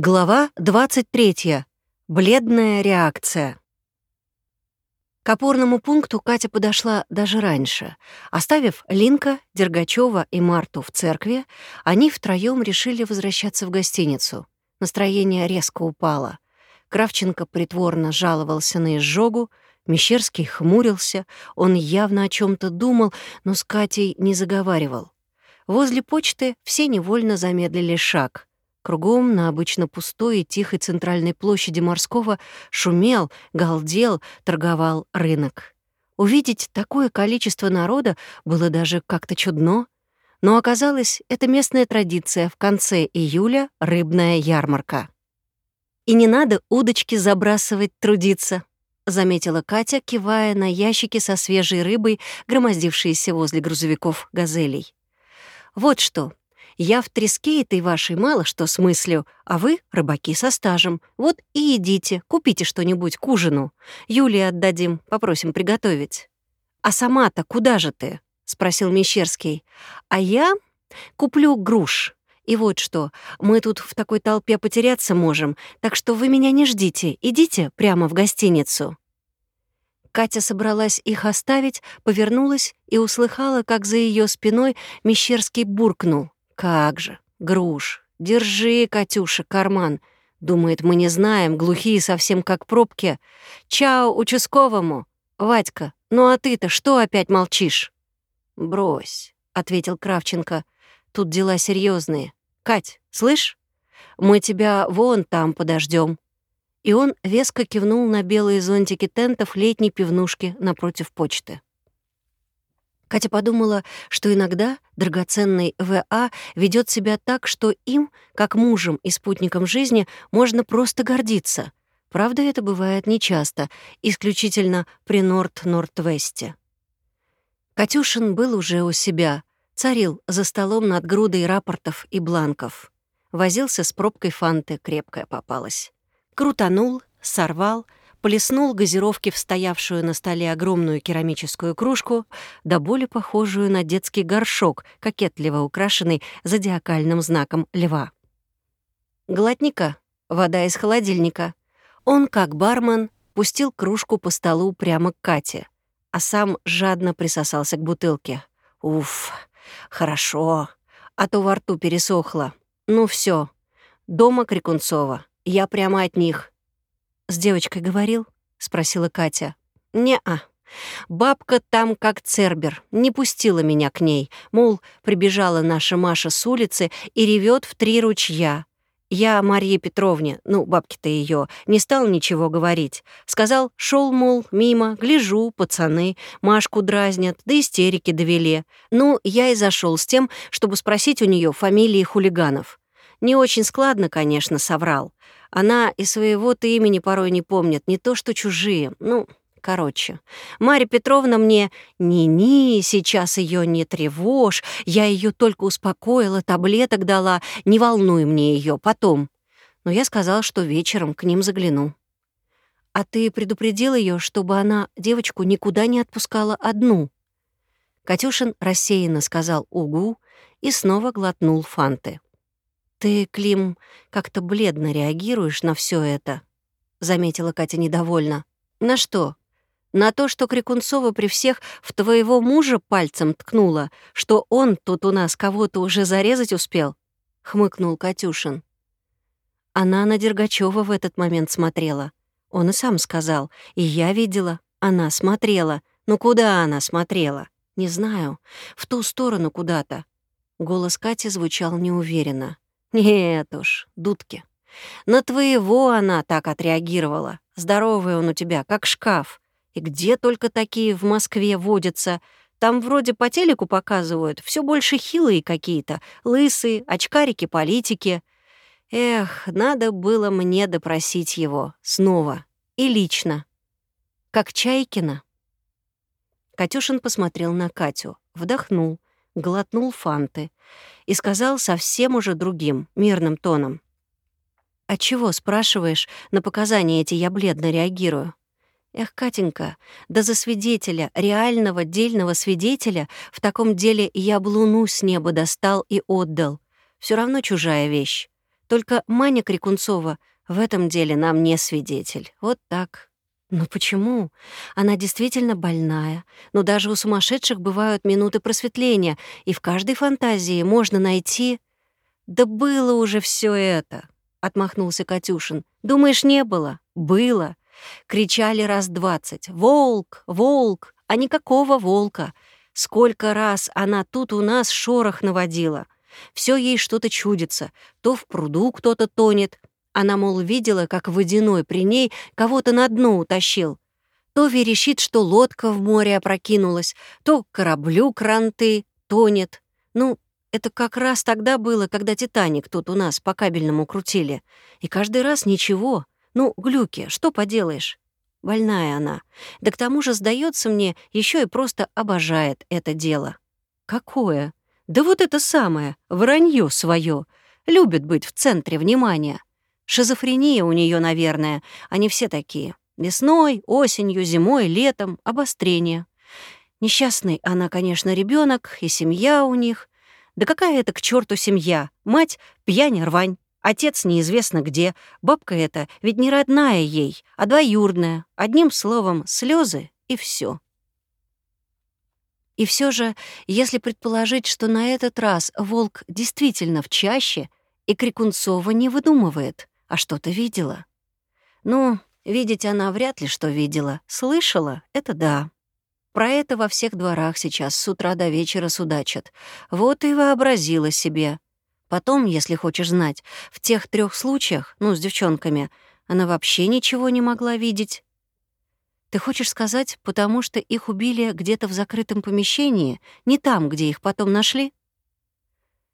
Глава 23. Бледная реакция. К опорному пункту Катя подошла даже раньше. Оставив Линка, Дергачева и Марту в церкви, они втроем решили возвращаться в гостиницу. Настроение резко упало. Кравченко притворно жаловался на изжогу, Мещерский хмурился, он явно о чем то думал, но с Катей не заговаривал. Возле почты все невольно замедлили шаг — Кругом на обычно пустой и тихой центральной площади Морского шумел, галдел, торговал рынок. Увидеть такое количество народа было даже как-то чудно. Но оказалось, это местная традиция в конце июля — рыбная ярмарка. «И не надо удочки забрасывать, трудиться», — заметила Катя, кивая на ящики со свежей рыбой, громоздившиеся возле грузовиков «Газелей». «Вот что, я в треске этой вашей мало что смыслю, а вы — рыбаки со стажем. Вот и идите, купите что-нибудь к ужину. Юлии отдадим, попросим приготовить». «А сама-то куда же ты?» — спросил Мещерский. «А я куплю груш. И вот что, мы тут в такой толпе потеряться можем, так что вы меня не ждите, идите прямо в гостиницу». Катя собралась их оставить, повернулась и услыхала, как за ее спиной Мещерский буркнул. Как же, груш, держи, Катюша, карман. Думает, мы не знаем, глухие совсем как пробки. Чао участковому. Вадька, ну а ты-то что опять молчишь? Брось, ответил Кравченко. Тут дела серьезные. Кать, слышь? Мы тебя вон там подождем. И он веско кивнул на белые зонтики тентов летней пивнушки напротив почты. Катя подумала, что иногда драгоценный В.А. ведет себя так, что им, как мужем и спутником жизни, можно просто гордиться. Правда, это бывает нечасто, исключительно при Норт-Норт-Весте. Катюшин был уже у себя, царил за столом над грудой рапортов и бланков. Возился с пробкой фанты, крепкая попалась. Крутанул, сорвал — плеснул газировки в стоявшую на столе огромную керамическую кружку, до боли похожую на детский горшок, кокетливо украшенный зодиакальным знаком льва. Глотника, вода из холодильника. Он, как бармен, пустил кружку по столу прямо к Кате, а сам жадно присосался к бутылке. Уф, хорошо, а то во рту пересохло. Ну все, дома Крикунцова, я прямо от них — «С девочкой говорил?» — спросила Катя. «Не-а. Бабка там как цербер, не пустила меня к ней. Мол, прибежала наша Маша с улицы и ревет в три ручья. Я Марье Петровне, ну, бабке-то ее, не стал ничего говорить. Сказал, шел, мол, мимо, гляжу, пацаны, Машку дразнят, да истерики довели. Ну, я и зашел с тем, чтобы спросить у нее фамилии хулиганов. Не очень складно, конечно, соврал. Она и своего-то имени порой не помнит, не то что чужие. Ну, короче. Марья Петровна мне «Ни-ни, сейчас ее не тревожь, я ее только успокоила, таблеток дала, не волнуй мне ее потом». Но я сказала, что вечером к ним загляну. «А ты предупредил ее, чтобы она девочку никуда не отпускала одну?» Катюшин рассеянно сказал «Угу» и снова глотнул фанты. «Ты, Клим, как-то бледно реагируешь на все это», — заметила Катя недовольно. «На что? На то, что Крикунцова при всех в твоего мужа пальцем ткнула, что он тут у нас кого-то уже зарезать успел?» — хмыкнул Катюшин. Она на Дергачева в этот момент смотрела. Он и сам сказал, и я видела, она смотрела. Ну куда она смотрела? Не знаю. В ту сторону куда-то. Голос Кати звучал неуверенно. Нет уж, дудки. На твоего она так отреагировала. Здоровый он у тебя, как шкаф. И где только такие в Москве водятся. Там вроде по телеку показывают, все больше хилые какие-то, лысые, очкарики, политики. Эх, надо было мне допросить его снова и лично. Как Чайкина. Катюшин посмотрел на Катю, вдохнул, глотнул фанты и сказал совсем уже другим, мирным тоном. «А чего, спрашиваешь, на показания эти я бледно реагирую?» Эх, Катенька, да за свидетеля, реального, дельного свидетеля, в таком деле я бы с неба достал и отдал. Все равно чужая вещь. Только Маня Крикунцова в этом деле нам не свидетель. Вот так. Но почему? Она действительно больная. Но даже у сумасшедших бывают минуты просветления, и в каждой фантазии можно найти... Да было уже все это, — отмахнулся Катюшин. Думаешь, не было? Было. Кричали раз двадцать. «Волк! Волк!» А никакого волка. Сколько раз она тут у нас шорох наводила. Все ей что-то чудится. То в пруду кто-то тонет. Она, мол, видела, как водяной при ней кого-то на дно утащил. То верещит, что лодка в море опрокинулась, то кораблю кранты тонет. Ну, это как раз тогда было, когда «Титаник» тут у нас по кабельному крутили. И каждый раз ничего. Ну, глюки, что поделаешь? Больная она. Да к тому же, сдается мне, еще и просто обожает это дело. Какое? Да вот это самое, вранье свое. Любит быть в центре внимания. Шизофрения у нее, наверное. Они все такие. Весной, осенью, зимой, летом, обострение. Несчастный она, конечно, ребенок, и семья у них. Да какая это к черту семья? Мать — пьянь рвань. Отец неизвестно где, бабка эта ведь не родная ей, а двоюродная. Одним словом, слезы и все. И все же, если предположить, что на этот раз волк действительно в чаще, и Крикунцова не выдумывает, а что-то видела. Ну, видеть она вряд ли что видела. Слышала — это да. Про это во всех дворах сейчас с утра до вечера судачат. Вот и вообразила себе. Потом, если хочешь знать, в тех трех случаях, ну, с девчонками, она вообще ничего не могла видеть. Ты хочешь сказать, потому что их убили где-то в закрытом помещении, не там, где их потом нашли?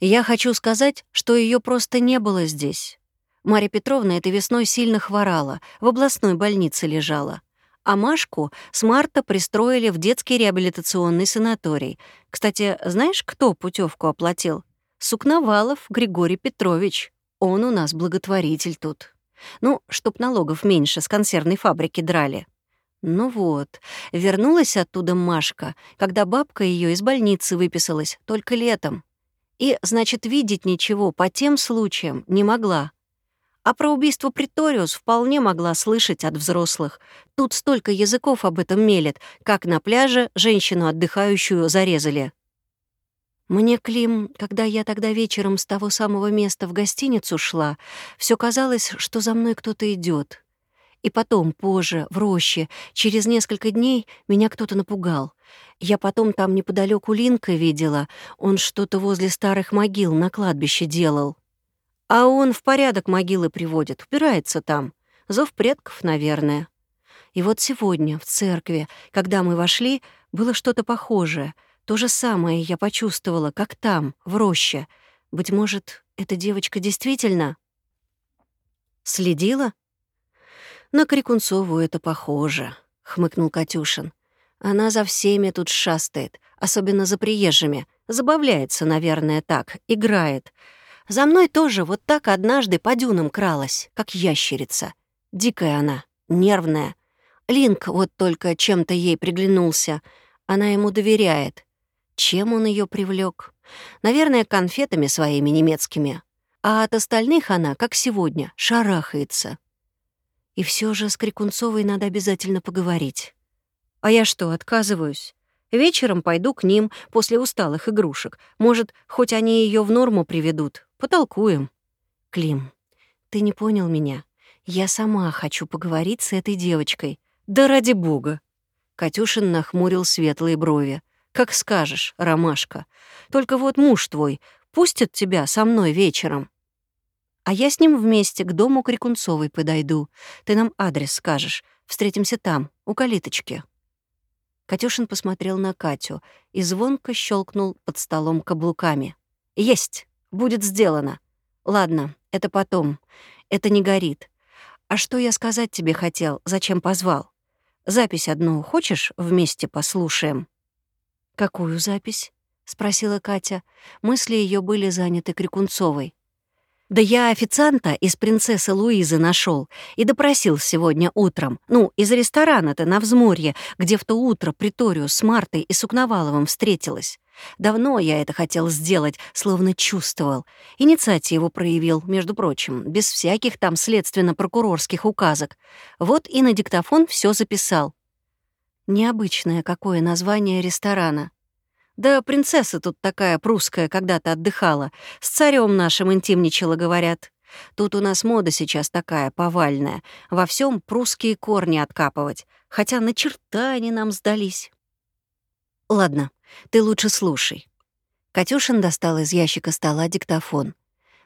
Я хочу сказать, что ее просто не было здесь. Марья Петровна этой весной сильно хворала, в областной больнице лежала. А Машку с марта пристроили в детский реабилитационный санаторий. Кстати, знаешь, кто путевку оплатил? Сукновалов Григорий Петрович. Он у нас благотворитель тут. Ну, чтоб налогов меньше с консервной фабрики драли. Ну вот, вернулась оттуда Машка, когда бабка ее из больницы выписалась, только летом. И, значит, видеть ничего по тем случаям не могла. А про убийство Приториус вполне могла слышать от взрослых. Тут столько языков об этом мелет, как на пляже женщину отдыхающую зарезали. Мне, Клим, когда я тогда вечером с того самого места в гостиницу шла, все казалось, что за мной кто-то идет. И потом, позже, в роще, через несколько дней меня кто-то напугал. Я потом там неподалеку Линка видела, он что-то возле старых могил на кладбище делал. А он в порядок могилы приводит, убирается там. Зов предков, наверное. И вот сегодня в церкви, когда мы вошли, было что-то похожее — то же самое я почувствовала, как там, в роще. Быть может, эта девочка действительно... Следила? На Крикунцову это похоже, — хмыкнул Катюшин. Она за всеми тут шастает, особенно за приезжими. Забавляется, наверное, так, играет. За мной тоже вот так однажды по дюнам кралась, как ящерица. Дикая она, нервная. Линк вот только чем-то ей приглянулся. Она ему доверяет. Чем он ее привлек? Наверное, конфетами своими немецкими. А от остальных она, как сегодня, шарахается. И все же с Крикунцовой надо обязательно поговорить. А я что, отказываюсь? Вечером пойду к ним после усталых игрушек. Может, хоть они ее в норму приведут. Потолкуем. Клим, ты не понял меня. Я сама хочу поговорить с этой девочкой. Да ради бога. Катюшин нахмурил светлые брови. Как скажешь, ромашка. Только вот муж твой пустит тебя со мной вечером. А я с ним вместе к дому Крикунцовой подойду. Ты нам адрес скажешь. Встретимся там, у калиточки». Катюшин посмотрел на Катю и звонко щелкнул под столом каблуками. «Есть! Будет сделано. Ладно, это потом. Это не горит. А что я сказать тебе хотел, зачем позвал? Запись одну хочешь вместе послушаем?» «Какую запись?» — спросила Катя. Мысли ее были заняты Крикунцовой. «Да я официанта из принцессы Луизы нашел и допросил сегодня утром. Ну, из ресторана-то на взморье, где в то утро Приторию с Мартой и Сукноваловым встретилась. Давно я это хотел сделать, словно чувствовал. Инициативу проявил, между прочим, без всяких там следственно-прокурорских указок. Вот и на диктофон все записал. Необычное какое название ресторана. Да принцесса тут такая прусская когда-то отдыхала. С царем нашим интимничала, говорят. Тут у нас мода сейчас такая повальная. Во всем прусские корни откапывать. Хотя на черта они нам сдались. Ладно, ты лучше слушай. Катюшин достал из ящика стола диктофон.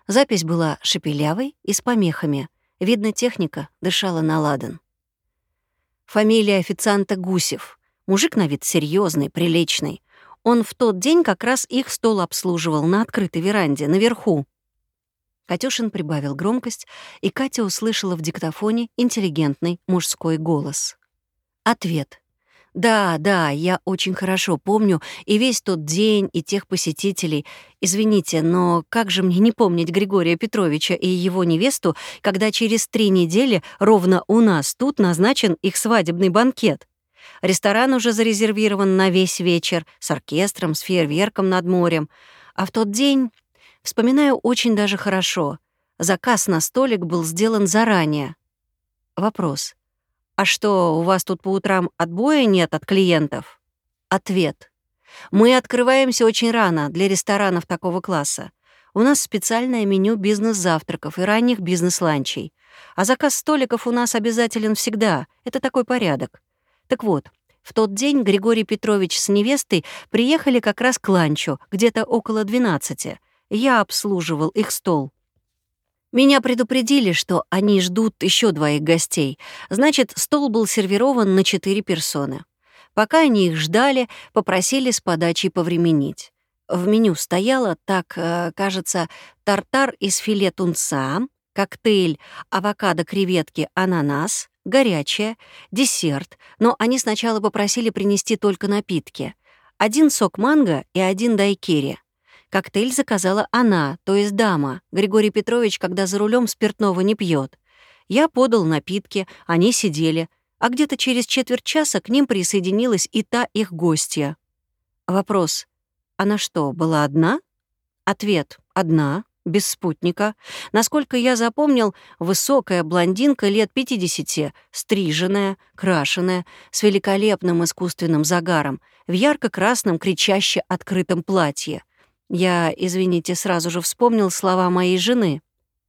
Запись была шепелявой и с помехами. Видно, техника дышала на ладан. Фамилия официанта Гусев. Мужик на вид серьезный, приличный. Он в тот день как раз их стол обслуживал на открытой веранде, наверху. Катюшин прибавил громкость, и Катя услышала в диктофоне интеллигентный мужской голос. Ответ. Да, да, я очень хорошо помню и весь тот день, и тех посетителей. Извините, но как же мне не помнить Григория Петровича и его невесту, когда через три недели ровно у нас тут назначен их свадебный банкет? Ресторан уже зарезервирован на весь вечер, с оркестром, с фейерверком над морем. А в тот день, вспоминаю очень даже хорошо, заказ на столик был сделан заранее. Вопрос. «А что, у вас тут по утрам отбоя нет от клиентов?» Ответ. «Мы открываемся очень рано для ресторанов такого класса. У нас специальное меню бизнес-завтраков и ранних бизнес-ланчей. А заказ столиков у нас обязателен всегда. Это такой порядок. Так вот, в тот день Григорий Петрович с невестой приехали как раз к ланчу, где-то около 12. Я обслуживал их стол. Меня предупредили, что они ждут еще двоих гостей. Значит, стол был сервирован на четыре персоны. Пока они их ждали, попросили с подачей повременить. В меню стояло, так, э, кажется, тартар из филе тунца, коктейль авокадо-креветки ананас, горячее, десерт, но они сначала попросили принести только напитки. Один сок манго и один дайкири. Коктейль заказала она, то есть дама. Григорий Петрович, когда за рулем спиртного не пьет. Я подал напитки, они сидели, а где-то через четверть часа к ним присоединилась и та их гостья. Вопрос. Она что, была одна? Ответ. Одна без спутника. Насколько я запомнил, высокая блондинка лет 50, стриженная, крашеная, с великолепным искусственным загаром, в ярко-красном кричаще открытом платье. Я, извините, сразу же вспомнил слова моей жены.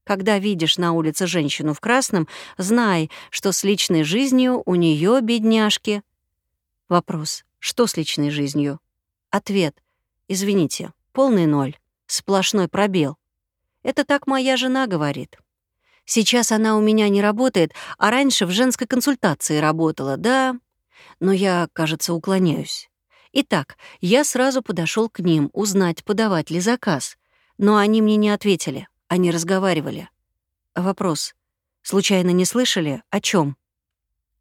Когда видишь на улице женщину в красном, знай, что с личной жизнью у нее бедняжки. Вопрос. Что с личной жизнью? Ответ. Извините, полный ноль. Сплошной пробел. Это так моя жена говорит. Сейчас она у меня не работает, а раньше в женской консультации работала, да. Но я, кажется, уклоняюсь. Итак, я сразу подошел к ним узнать, подавать ли заказ. Но они мне не ответили, они разговаривали. Вопрос. Случайно не слышали? О чем?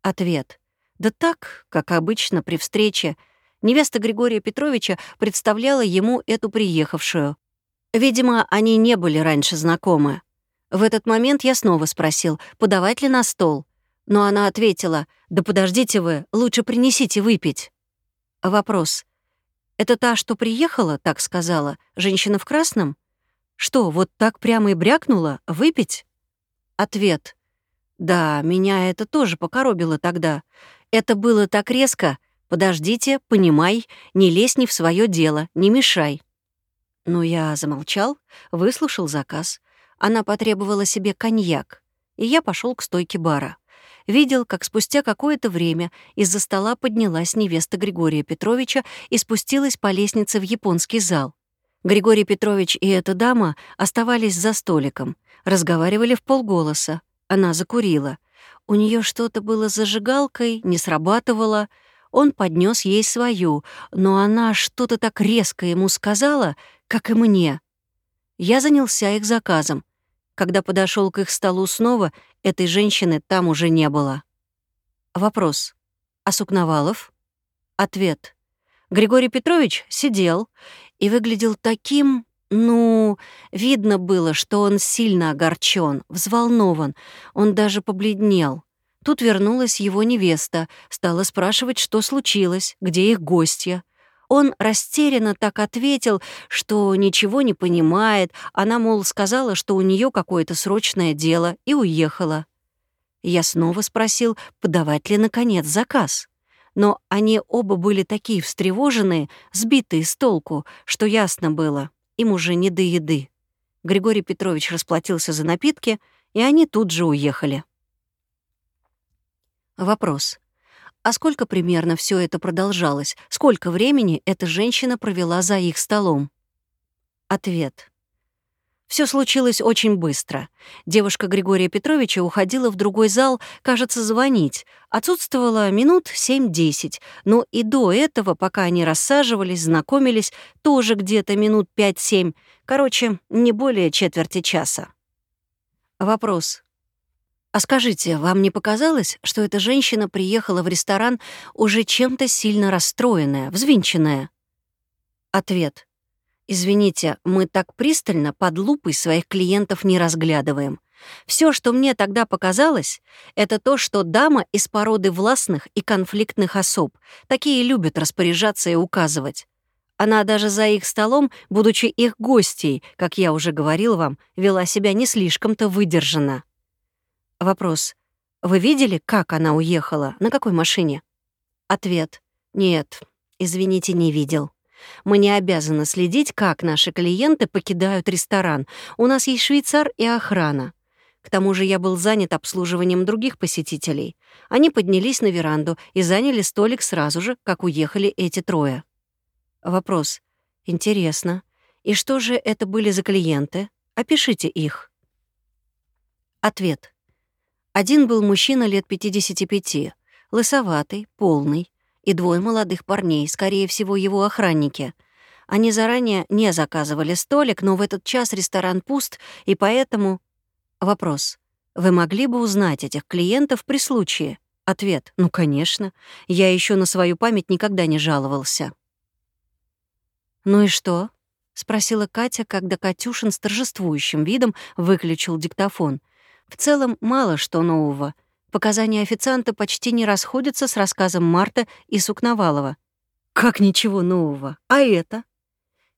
Ответ. Да так, как обычно при встрече. Невеста Григория Петровича представляла ему эту приехавшую. Видимо, они не были раньше знакомы. В этот момент я снова спросил, подавать ли на стол. Но она ответила, «Да подождите вы, лучше принесите выпить». Вопрос. «Это та, что приехала, так сказала, женщина в красном? Что, вот так прямо и брякнула? Выпить?» Ответ. «Да, меня это тоже покоробило тогда. Это было так резко. Подождите, понимай, не лезь не в свое дело, не мешай». Но я замолчал, выслушал заказ. Она потребовала себе коньяк, и я пошел к стойке бара. Видел, как спустя какое-то время из-за стола поднялась невеста Григория Петровича и спустилась по лестнице в японский зал. Григорий Петрович и эта дама оставались за столиком, разговаривали в полголоса. Она закурила. У нее что-то было с зажигалкой, не срабатывало — он поднес ей свою, но она что-то так резко ему сказала, как и мне. Я занялся их заказом. Когда подошел к их столу снова, этой женщины там уже не было. Вопрос. А Сукновалов? Ответ. Григорий Петрович сидел и выглядел таким... Ну, видно было, что он сильно огорчен, взволнован, он даже побледнел. Тут вернулась его невеста, стала спрашивать, что случилось, где их гостья. Он растерянно так ответил, что ничего не понимает. Она, мол, сказала, что у нее какое-то срочное дело, и уехала. Я снова спросил, подавать ли, наконец, заказ. Но они оба были такие встревоженные, сбитые с толку, что ясно было, им уже не до еды. Григорий Петрович расплатился за напитки, и они тут же уехали. Вопрос. А сколько примерно все это продолжалось? Сколько времени эта женщина провела за их столом? Ответ. Все случилось очень быстро. Девушка Григория Петровича уходила в другой зал, кажется, звонить. Отсутствовала минут 7-10, но и до этого, пока они рассаживались, знакомились, тоже где-то минут 5-7. Короче, не более четверти часа. Вопрос. А скажите, вам не показалось, что эта женщина приехала в ресторан уже чем-то сильно расстроенная, взвинченная? Ответ. Извините, мы так пристально под лупой своих клиентов не разглядываем. Все, что мне тогда показалось, это то, что дама из породы властных и конфликтных особ. Такие любят распоряжаться и указывать. Она даже за их столом, будучи их гостьей, как я уже говорил вам, вела себя не слишком-то выдержанно. Вопрос. Вы видели, как она уехала? На какой машине? Ответ. Нет, извините, не видел. Мы не обязаны следить, как наши клиенты покидают ресторан. У нас есть швейцар и охрана. К тому же я был занят обслуживанием других посетителей. Они поднялись на веранду и заняли столик сразу же, как уехали эти трое. Вопрос. Интересно. И что же это были за клиенты? Опишите их. Ответ. Один был мужчина лет 55, лысоватый, полный, и двое молодых парней, скорее всего, его охранники. Они заранее не заказывали столик, но в этот час ресторан пуст, и поэтому... Вопрос. Вы могли бы узнать этих клиентов при случае? Ответ. Ну, конечно. Я еще на свою память никогда не жаловался. «Ну и что?» — спросила Катя, когда Катюшин с торжествующим видом выключил диктофон. В целом, мало что нового — Показания официанта почти не расходятся с рассказом Марта и Сукновалова. «Как ничего нового? А это?»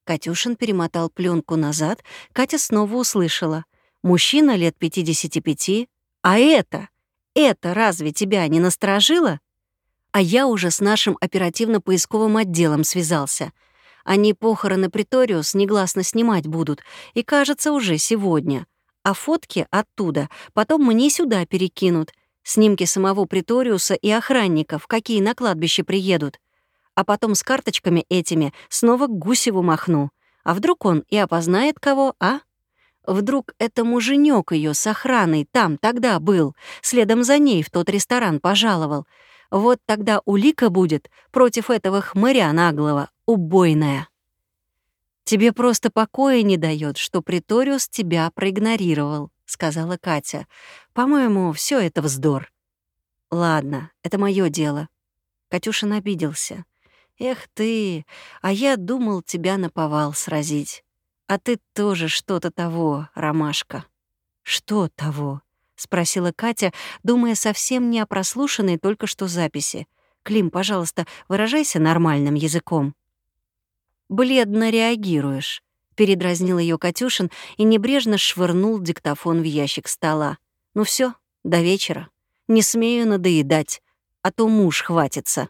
Катюшин перемотал пленку назад, Катя снова услышала. «Мужчина лет 55. А это? Это разве тебя не насторожило?» А я уже с нашим оперативно-поисковым отделом связался. Они похороны Приториус негласно снимать будут, и, кажется, уже сегодня. А фотки оттуда потом мне сюда перекинут — Снимки самого Приториуса и охранников, какие на кладбище приедут. А потом с карточками этими снова к Гусеву махну. А вдруг он и опознает кого, а? Вдруг это муженек ее с охраной там тогда был, следом за ней в тот ресторан пожаловал. Вот тогда улика будет против этого хмыря наглого, убойная. Тебе просто покоя не дает, что Приториус тебя проигнорировал сказала Катя. «По-моему, все это вздор». «Ладно, это мое дело». Катюшин обиделся. «Эх ты, а я думал тебя наповал сразить. А ты тоже что-то того, ромашка». «Что того?» — спросила Катя, думая совсем не о прослушанной только что записи. «Клим, пожалуйста, выражайся нормальным языком». «Бледно реагируешь», Передразнил ее Катюшин и небрежно швырнул диктофон в ящик стола. «Ну все, до вечера. Не смею надоедать, а то муж хватится».